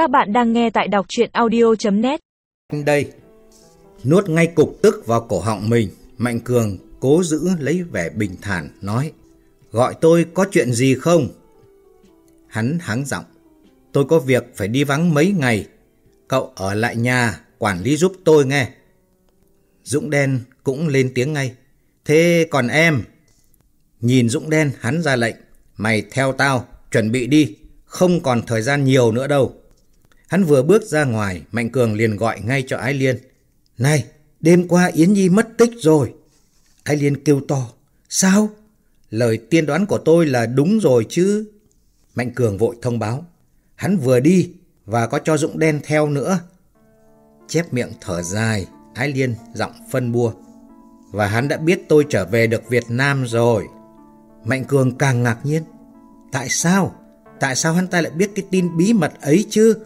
Các bạn đang nghe tại đọc chuyện audio.net Đây, nuốt ngay cục tức vào cổ họng mình, Mạnh Cường cố giữ lấy vẻ bình thản, nói Gọi tôi có chuyện gì không? Hắn hắng giọng Tôi có việc phải đi vắng mấy ngày, cậu ở lại nhà quản lý giúp tôi nghe. Dũng đen cũng lên tiếng ngay. Thế còn em? Nhìn Dũng đen hắn ra lệnh. Mày theo tao, chuẩn bị đi, không còn thời gian nhiều nữa đâu. Hắn vừa bước ra ngoài, Mạnh Cường liền gọi ngay cho Ái Liên. Này, đêm qua Yến Nhi mất tích rồi. Ái Liên kêu to. Sao? Lời tiên đoán của tôi là đúng rồi chứ. Mạnh Cường vội thông báo. Hắn vừa đi và có cho Dũng đen theo nữa. Chép miệng thở dài, Ái Liên giọng phân bua. Và hắn đã biết tôi trở về được Việt Nam rồi. Mạnh Cường càng ngạc nhiên. Tại sao? Tại sao hắn ta lại biết cái tin bí mật ấy chứ?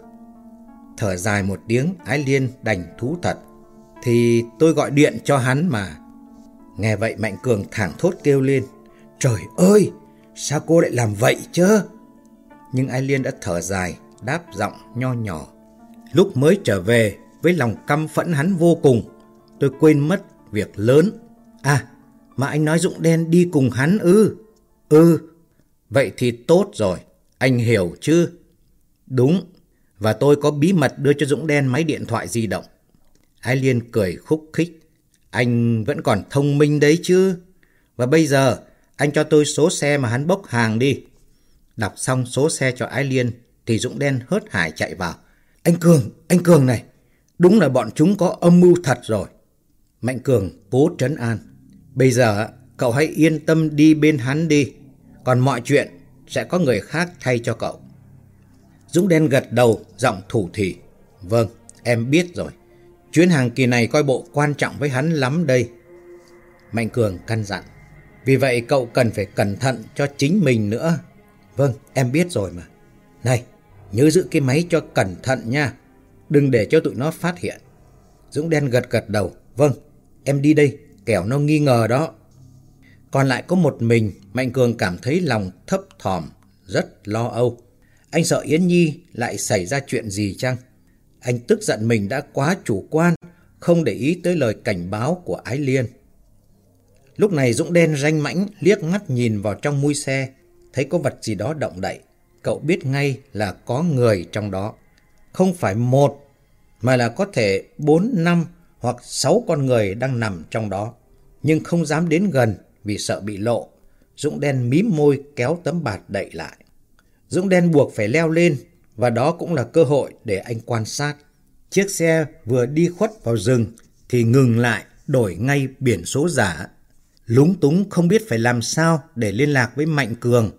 Thở dài một tiếng, Ái Liên đành thú thật. Thì tôi gọi điện cho hắn mà. Nghe vậy Mạnh Cường thẳng thốt kêu lên. Trời ơi, sao cô lại làm vậy chứ? Nhưng Ái Liên đã thở dài, đáp giọng nho nhỏ. Lúc mới trở về, với lòng căm phẫn hắn vô cùng, tôi quên mất việc lớn. À, mà anh nói Dũng đen đi cùng hắn ư? Ừ, vậy thì tốt rồi, anh hiểu chứ? Đúng, và tôi có bí mật đưa cho Dũng đen máy điện thoại di động. Ái Liên cười khúc khích. Anh vẫn còn thông minh đấy chứ. Và bây giờ, anh cho tôi số xe mà hắn bốc hàng đi. Đọc xong số xe cho Ái Liên, thì Dũng đen hớt hải chạy vào. Anh Cường, anh Cường này, đúng là bọn chúng có âm mưu thật rồi. Mạnh Cường cố trấn an. Bây giờ, cậu hãy yên tâm đi bên hắn đi. Còn mọi chuyện sẽ có người khác thay cho cậu. Dũng đen gật đầu, giọng thủ thỉ. Vâng, em biết rồi. Chuyến hàng kỳ này coi bộ quan trọng với hắn lắm đây. Mạnh Cường căn dặn. Vì vậy cậu cần phải cẩn thận cho chính mình nữa. Vâng, em biết rồi mà. Này, nhớ giữ cái máy cho cẩn thận nha. Đừng để cho tụi nó phát hiện. Dũng đen gật gật đầu. Vâng, em đi đây, kẻo nó nghi ngờ đó. Còn lại có một mình, Mạnh Cường cảm thấy lòng thấp thỏm, rất lo âu. Anh sợ Yến Nhi lại xảy ra chuyện gì chăng? Anh tức giận mình đã quá chủ quan, không để ý tới lời cảnh báo của Ái Liên. Lúc này Dũng đen ranh mãnh liếc mắt nhìn vào trong mui xe, thấy có vật gì đó động đậy. Cậu biết ngay là có người trong đó. Không phải một, mà là có thể bốn, năm hoặc sáu con người đang nằm trong đó. Nhưng không dám đến gần vì sợ bị lộ. Dũng đen mím môi kéo tấm bạt đậy lại. Dũng đen buộc phải leo lên và đó cũng là cơ hội để anh quan sát. Chiếc xe vừa đi khuất vào rừng thì ngừng lại đổi ngay biển số giả. Lúng túng không biết phải làm sao để liên lạc với Mạnh Cường.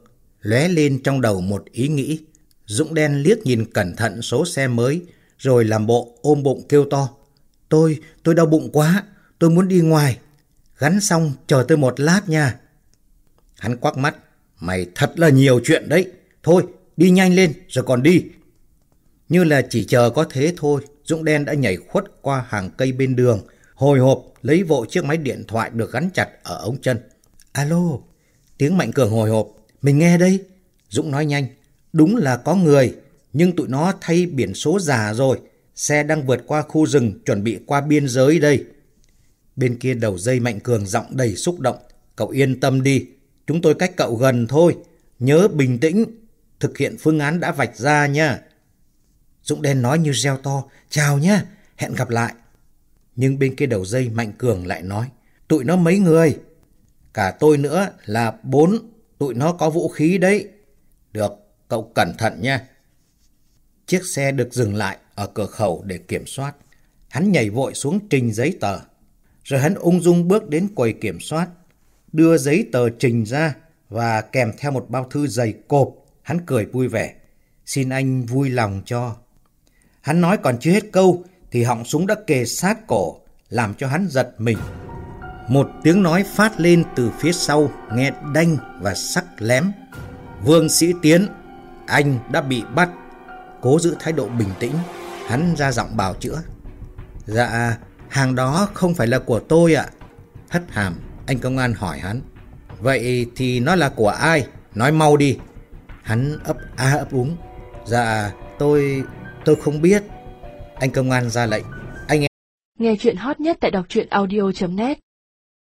lóe lên trong đầu một ý nghĩ. Dũng đen liếc nhìn cẩn thận số xe mới rồi làm bộ ôm bụng kêu to. Tôi, tôi đau bụng quá, tôi muốn đi ngoài. Gắn xong chờ tôi một lát nha. Hắn quắc mắt. Mày thật là nhiều chuyện đấy. Thôi, đi nhanh lên rồi còn đi. Như là chỉ chờ có thế thôi, Dũng đen đã nhảy khuất qua hàng cây bên đường, hồi hộp lấy vội chiếc máy điện thoại được gắn chặt ở ống chân. Alo, tiếng Mạnh Cường hồi hộp. Mình nghe đây. Dũng nói nhanh. Đúng là có người, nhưng tụi nó thay biển số giả rồi. Xe đang vượt qua khu rừng chuẩn bị qua biên giới đây. Bên kia đầu dây Mạnh Cường giọng đầy xúc động. Cậu yên tâm đi, chúng tôi cách cậu gần thôi. Nhớ bình tĩnh, thực hiện phương án đã vạch ra nha. Dũng đen nói như reo to, chào nha, hẹn gặp lại. Nhưng bên kia đầu dây Mạnh Cường lại nói, tụi nó mấy người? Cả tôi nữa là bốn, tụi nó có vũ khí đấy. Được, cậu cẩn thận nha. Chiếc xe được dừng lại ở cửa khẩu để kiểm soát. Hắn nhảy vội xuống trình giấy tờ. Rồi hắn ung dung bước đến quầy kiểm soát, đưa giấy tờ trình ra và kèm theo một bao thư dày cộp. Hắn cười vui vẻ. Xin anh vui lòng cho. Hắn nói còn chưa hết câu thì họng súng đã kề sát cổ, làm cho hắn giật mình. Một tiếng nói phát lên từ phía sau, nghe đanh và sắc lém. Vương Sĩ Tiến, anh đã bị bắt. Cố giữ thái độ bình tĩnh, hắn ra giọng bào chữa. Dạ, hàng đó không phải là của tôi ạ. Hất hàm, anh công an hỏi hắn. Vậy thì nó là của ai? Nói mau đi. Hắn ấp a ấp úng. Dạ, tôi... Tôi không biết. Anh công an ra lệnh. Anh Nghe chuyện hot nhất tại đọc truyện audio.net